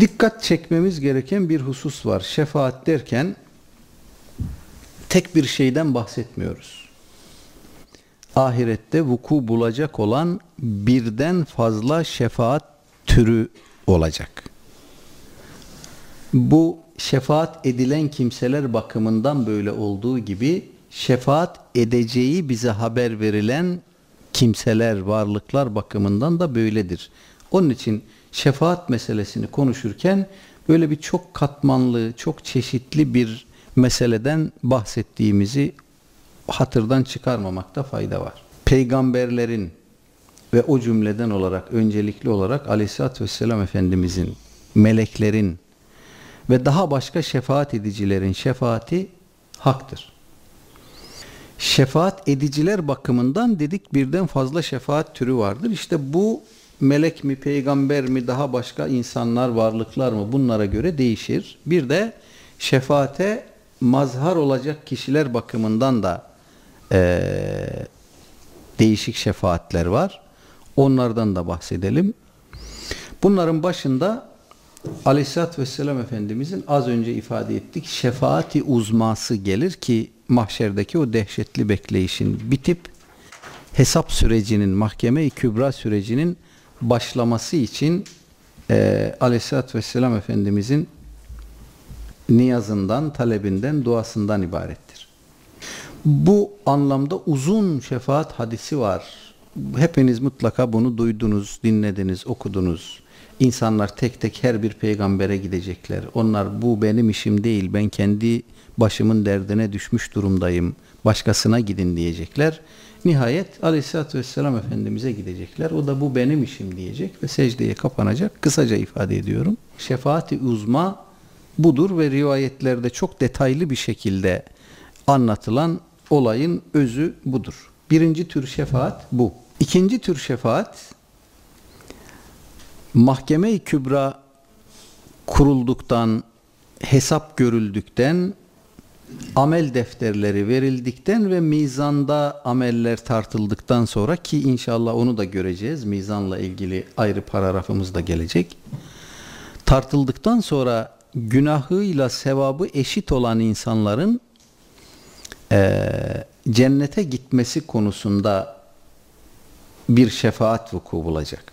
Dikkat çekmemiz gereken bir husus var. Şefaat derken tek bir şeyden bahsetmiyoruz. Ahirette vuku bulacak olan birden fazla şefaat türü olacak. Bu şefaat edilen kimseler bakımından böyle olduğu gibi şefaat edeceği bize haber verilen kimseler, varlıklar bakımından da böyledir. Onun için şefaat meselesini konuşurken böyle bir çok katmanlı, çok çeşitli bir meseleden bahsettiğimizi hatırdan çıkarmamakta fayda var. Peygamberlerin ve o cümleden olarak öncelikli olarak Aleyhisselatü Vesselam Efendimizin, meleklerin ve daha başka şefaat edicilerin şefaati haktır. Şefaat ediciler bakımından dedik birden fazla şefaat türü vardır. İşte bu melek mi, peygamber mi, daha başka insanlar, varlıklar mı bunlara göre değişir. Bir de şefaate mazhar olacak kişiler bakımından da e, değişik şefaatler var. Onlardan da bahsedelim. Bunların başında Aleyhisselatü Vesselam Efendimizin az önce ifade ettik şefaati uzması gelir ki mahşerdeki o dehşetli bekleyişin bitip hesap sürecinin mahkeme-i kübra sürecinin başlaması için e, Aleyhisselatü Vesselam Efendimizin niyazından, talebinden, duasından ibarettir. Bu anlamda uzun şefaat hadisi var. Hepiniz mutlaka bunu duydunuz, dinlediniz, okudunuz. İnsanlar tek tek her bir peygambere gidecekler. Onlar bu benim işim değil, ben kendi başımın derdine düşmüş durumdayım, başkasına gidin diyecekler. Nihayet Aleyhisselatü Vesselam Efendimiz'e gidecekler. O da bu benim işim diyecek ve secdeye kapanacak. Kısaca ifade ediyorum. Şefaati uzma budur ve rivayetlerde çok detaylı bir şekilde anlatılan olayın özü budur. Birinci tür şefaat bu. İkinci tür şefaat mahkeme-i kübra kurulduktan, hesap görüldükten, amel defterleri verildikten ve mizanda ameller tartıldıktan sonra ki inşallah onu da göreceğiz. Mizanla ilgili ayrı paragrafımız da gelecek. Tartıldıktan sonra günahıyla sevabı eşit olan insanların e, cennete gitmesi konusunda bir şefaat vuku bulacak.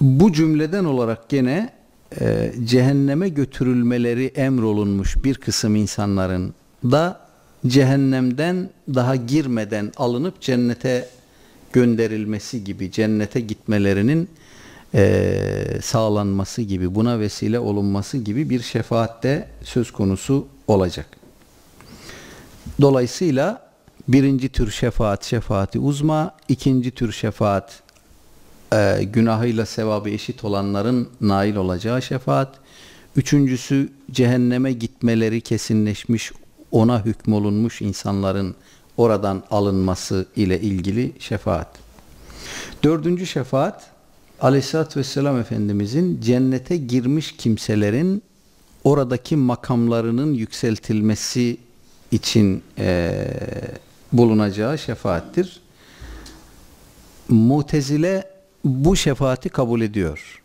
Bu cümleden olarak gene e, cehenneme götürülmeleri emrolunmuş bir kısım insanların da cehennemden daha girmeden alınıp cennete gönderilmesi gibi cennete gitmelerinin e, sağlanması gibi buna vesile olunması gibi bir şefaatte söz konusu olacak. Dolayısıyla birinci tür şefaat şefaati uzma, ikinci tür şefaat e, günahıyla sevabı eşit olanların nail olacağı şefaat, üçüncüsü cehenneme gitmeleri kesinleşmiş ona hükmolunmuş insanların oradan alınması ile ilgili şefaat. Dördüncü şefaat Aleyhisselatü Vesselam Efendimizin cennete girmiş kimselerin oradaki makamlarının yükseltilmesi için e, bulunacağı şefaattir. Mutezile bu şefaati kabul ediyor.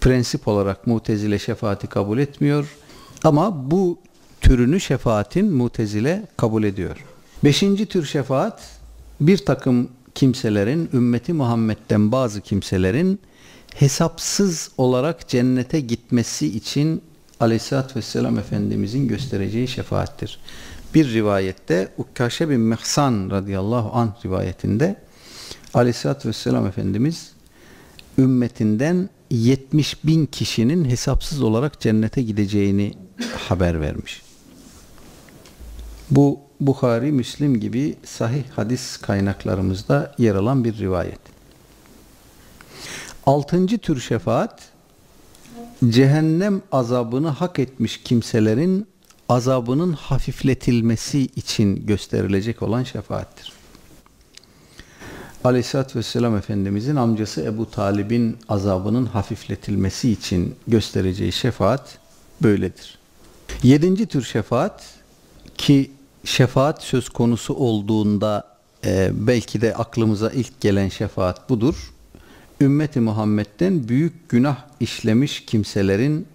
Prensip olarak mutezile şefaati kabul etmiyor. Ama bu türünü şefaatin mutezile kabul ediyor. Beşinci tür şefaat bir takım kimselerin, ümmeti Muhammed'den bazı kimselerin hesapsız olarak cennete gitmesi için Aleyhisselatü Vesselam Efendimizin göstereceği şefaattir. Bir rivayette Ukkaşe bin Mehsan radıyallahu anh rivayetinde Aleyhisselatü Vesselam Efendimiz ümmetinden 70 bin kişinin hesapsız olarak cennete gideceğini haber vermiş. Bu Bukhari, Müslim gibi sahih hadis kaynaklarımızda yer alan bir rivayet. Altıncı tür şefaat, cehennem azabını hak etmiş kimselerin azabının hafifletilmesi için gösterilecek olan şefaattir. Aleyhisselatü Vesselam Efendimizin amcası Ebu Talib'in azabının hafifletilmesi için göstereceği şefaat böyledir. Yedinci tür şefaat ki şefaat söz konusu olduğunda e, belki de aklımıza ilk gelen şefaat budur. ümmeti Muhammed'den büyük günah işlemiş kimselerin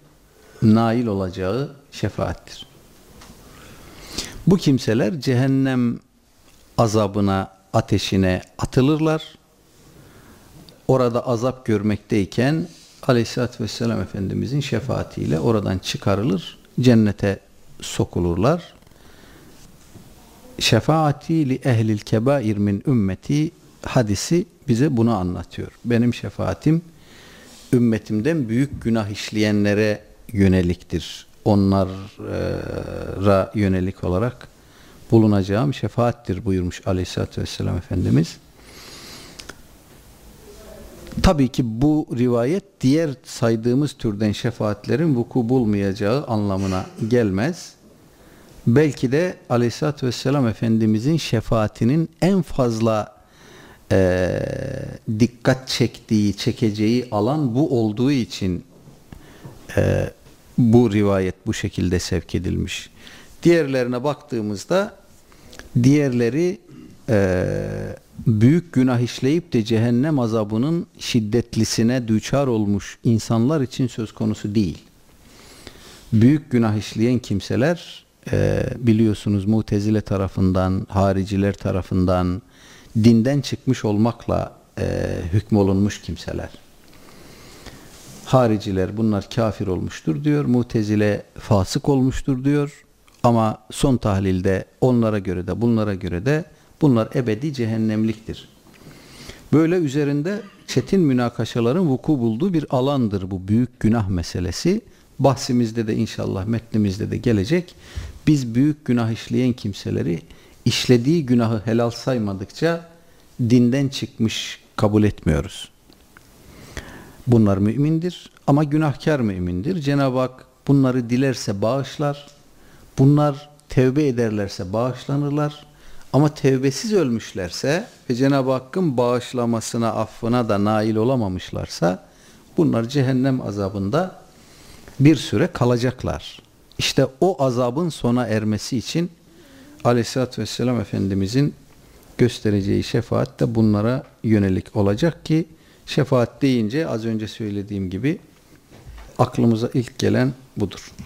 nail olacağı şefaattir. Bu kimseler cehennem azabına, ateşine atılırlar. Orada azap görmekteyken Aleyhisselatü Vesselam Efendimizin şefaatiyle oradan çıkarılır, cennete sokulurlar. Şefaati li ehlil kebair min ümmeti hadisi bize bunu anlatıyor. Benim şefaatim ümmetimden büyük günah işleyenlere yöneliktir. Onlara yönelik olarak bulunacağım şefaattir buyurmuş Aleyhisselatü Vesselam Efendimiz. Tabii ki bu rivayet diğer saydığımız türden şefaatlerin vuku bulmayacağı anlamına gelmez. Belki de Aleyhisselatü Vesselam Efendimizin şefaatinin en fazla e, dikkat çektiği, çekeceği alan bu olduğu için e, bu rivayet bu şekilde sevk edilmiş. Diğerlerine baktığımızda diğerleri e, büyük günah işleyip de cehennem azabının şiddetlisine düçar olmuş insanlar için söz konusu değil. Büyük günah işleyen kimseler e, biliyorsunuz mutezile tarafından, hariciler tarafından dinden çıkmış olmakla e, hükmolunmuş kimseler. Hariciler bunlar kafir olmuştur diyor. Mutezile fasık olmuştur diyor. Ama son tahlilde onlara göre de bunlara göre de bunlar ebedi cehennemliktir. Böyle üzerinde çetin münakaşaların vuku bulduğu bir alandır bu büyük günah meselesi. Bahsimizde de inşallah metnimizde de gelecek. Biz büyük günah işleyen kimseleri işlediği günahı helal saymadıkça dinden çıkmış kabul etmiyoruz. Bunlar mümindir ama günahkar mümindir. Cenab-ı Hak bunları dilerse bağışlar. Bunlar tevbe ederlerse bağışlanırlar. Ama tevbesiz ölmüşlerse ve Cenab-ı Hakk'ın bağışlamasına, affına da nail olamamışlarsa bunlar cehennem azabında bir süre kalacaklar. İşte o azabın sona ermesi için Aleyhisselatü Vesselam Efendimizin göstereceği şefaat de bunlara yönelik olacak ki şefaat deyince az önce söylediğim gibi aklımıza ilk gelen budur.